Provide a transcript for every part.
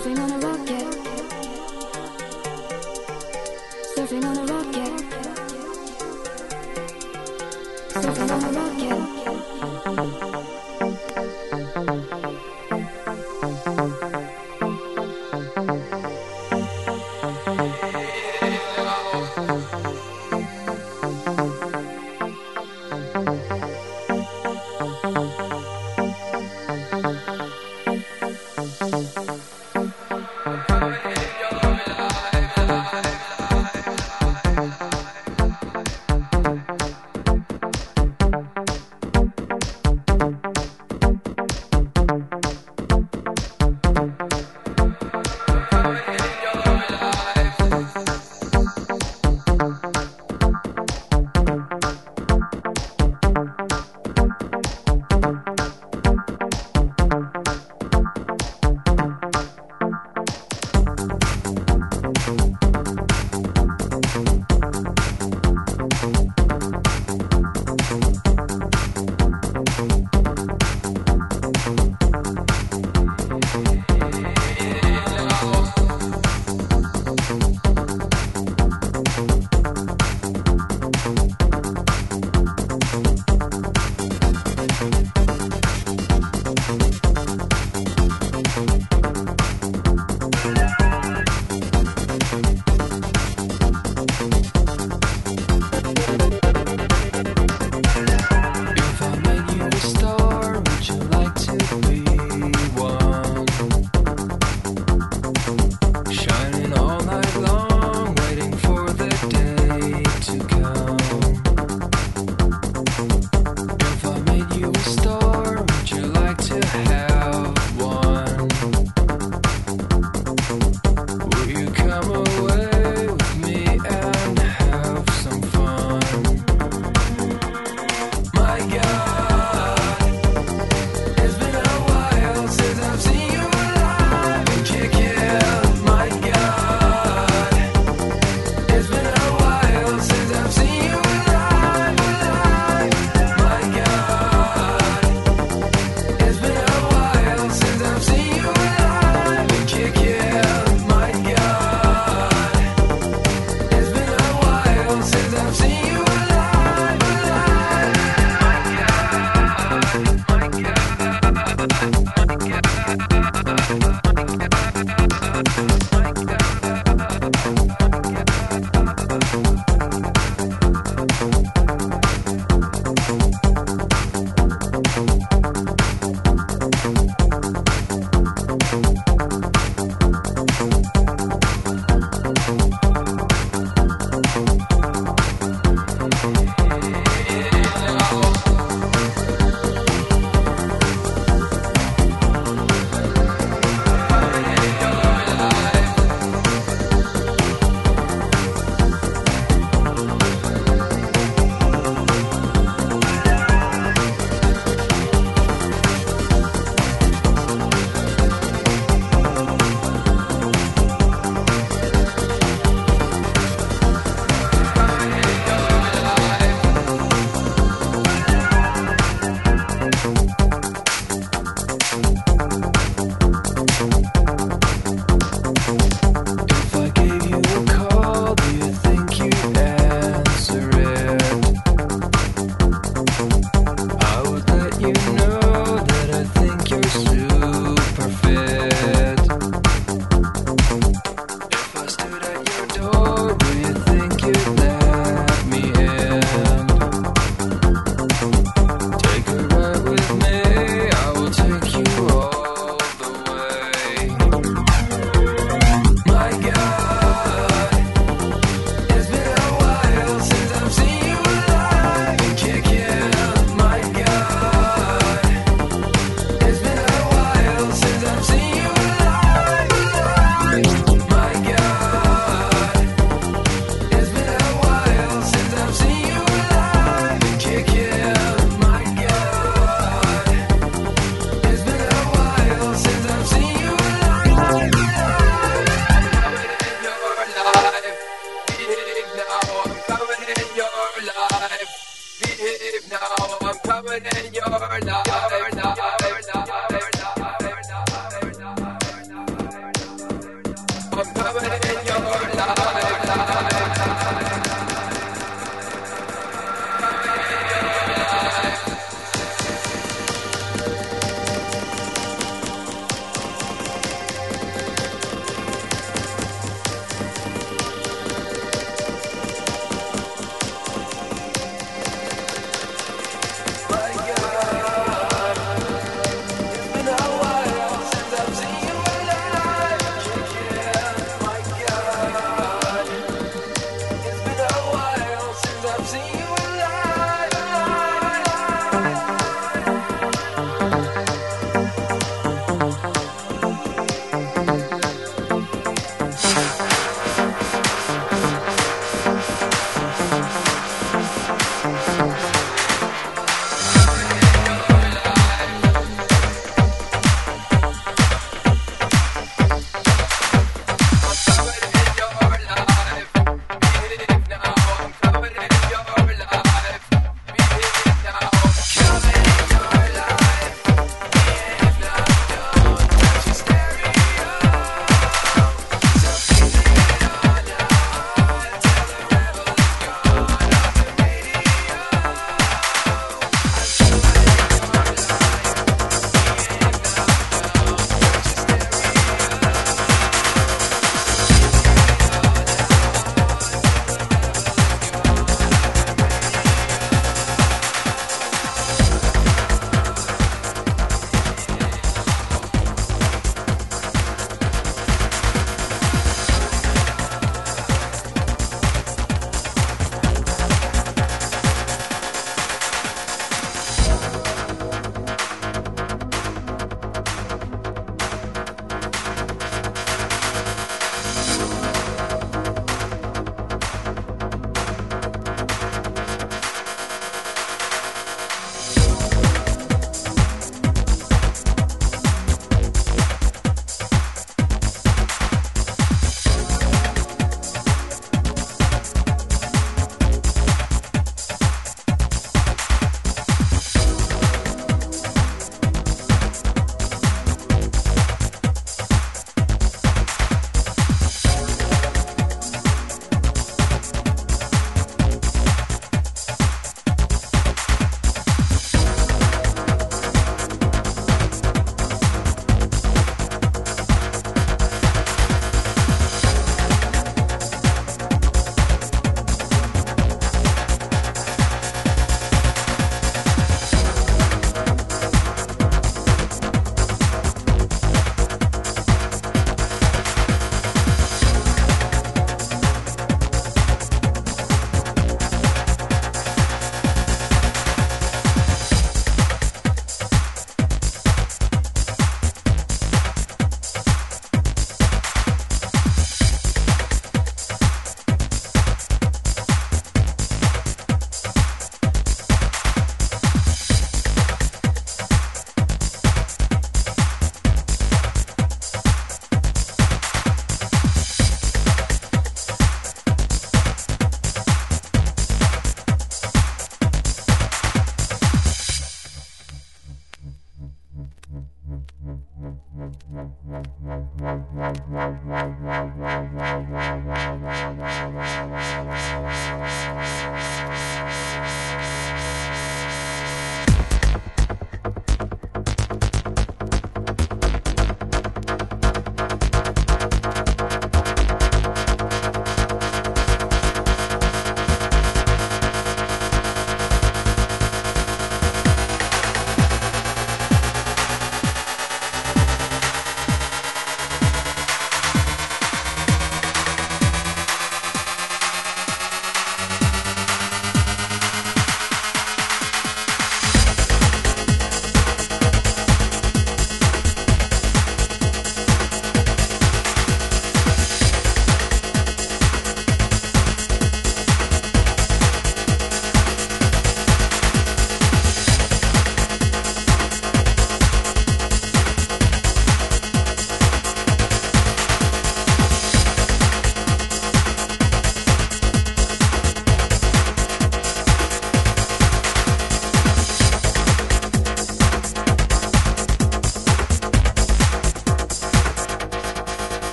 Thank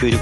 Biri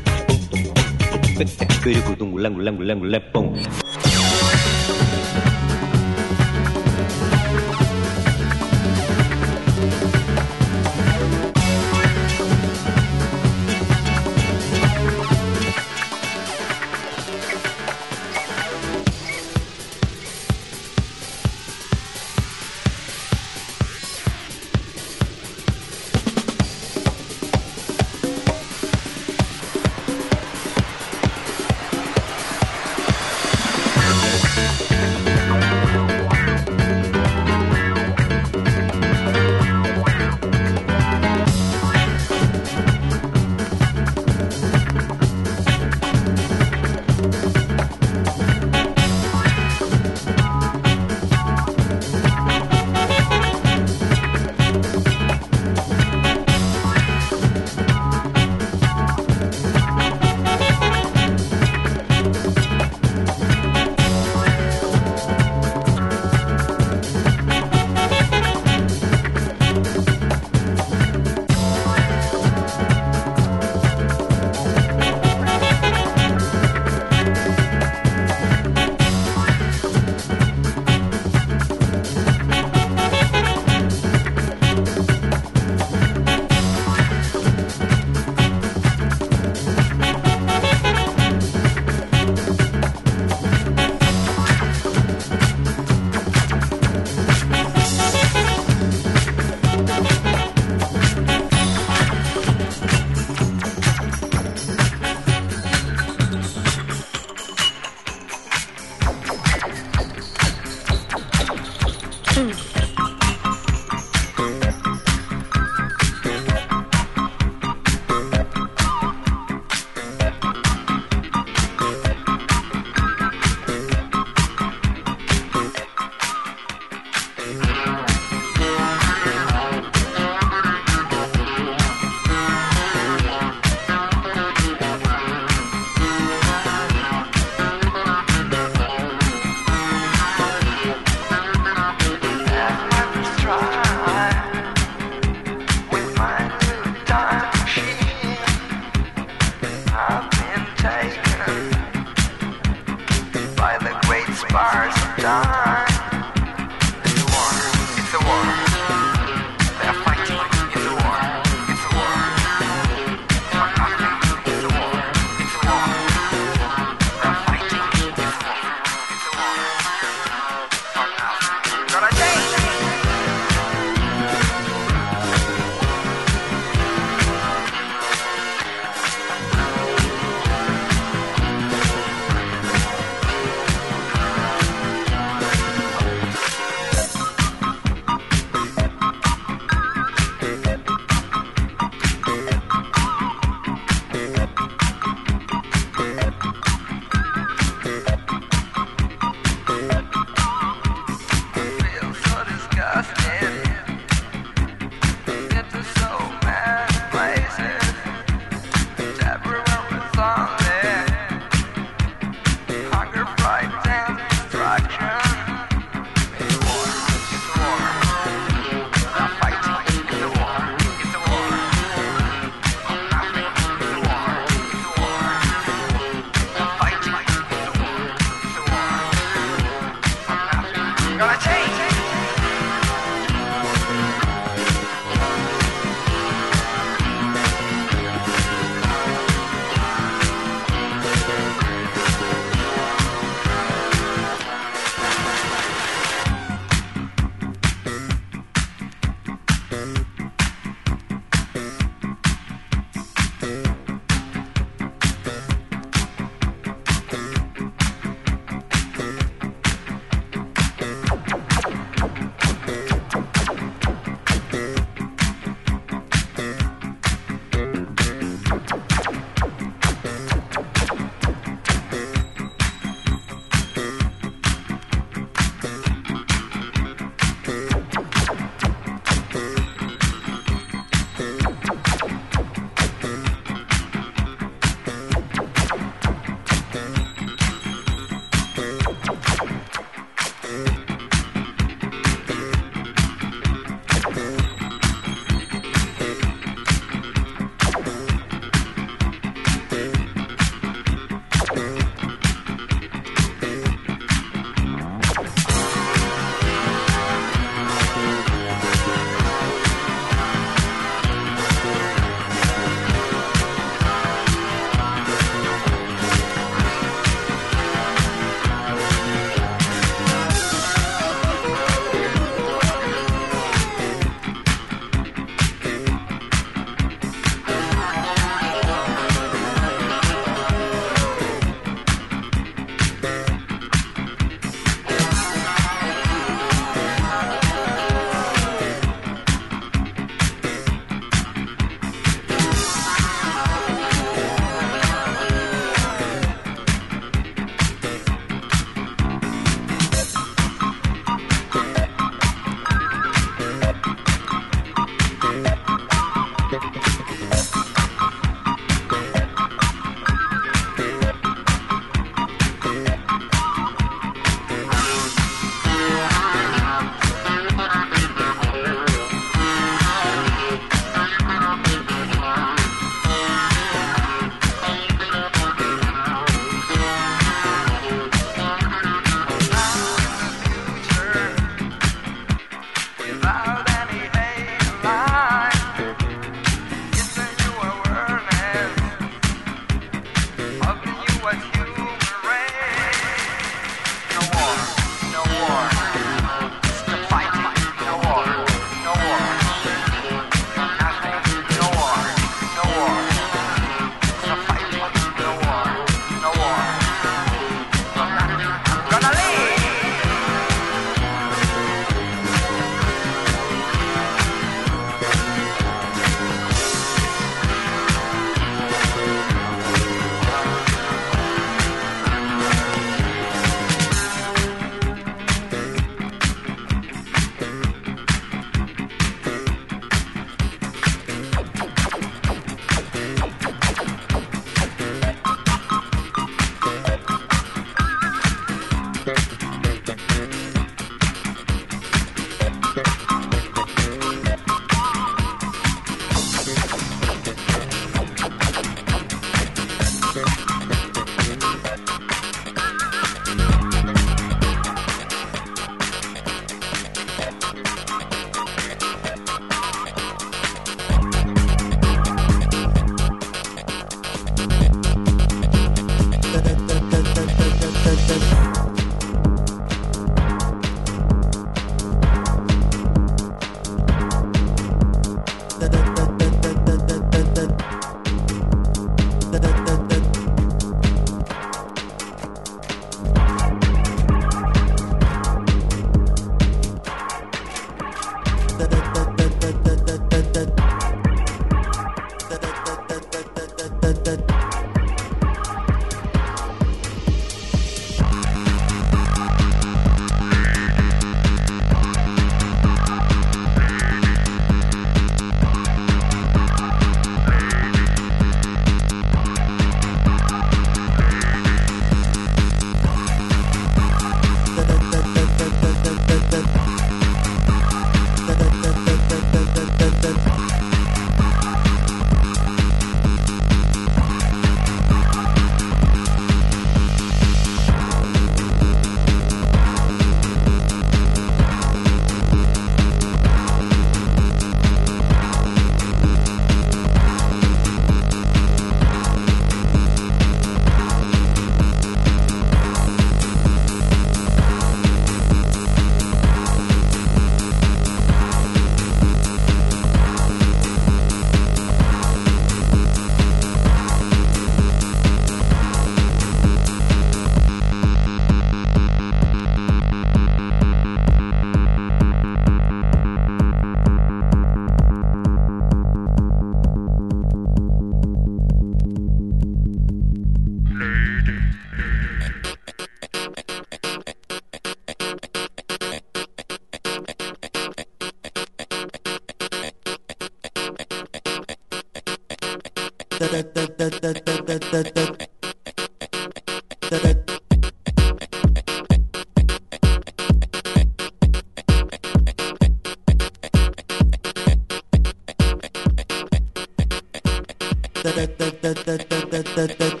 da da da da da da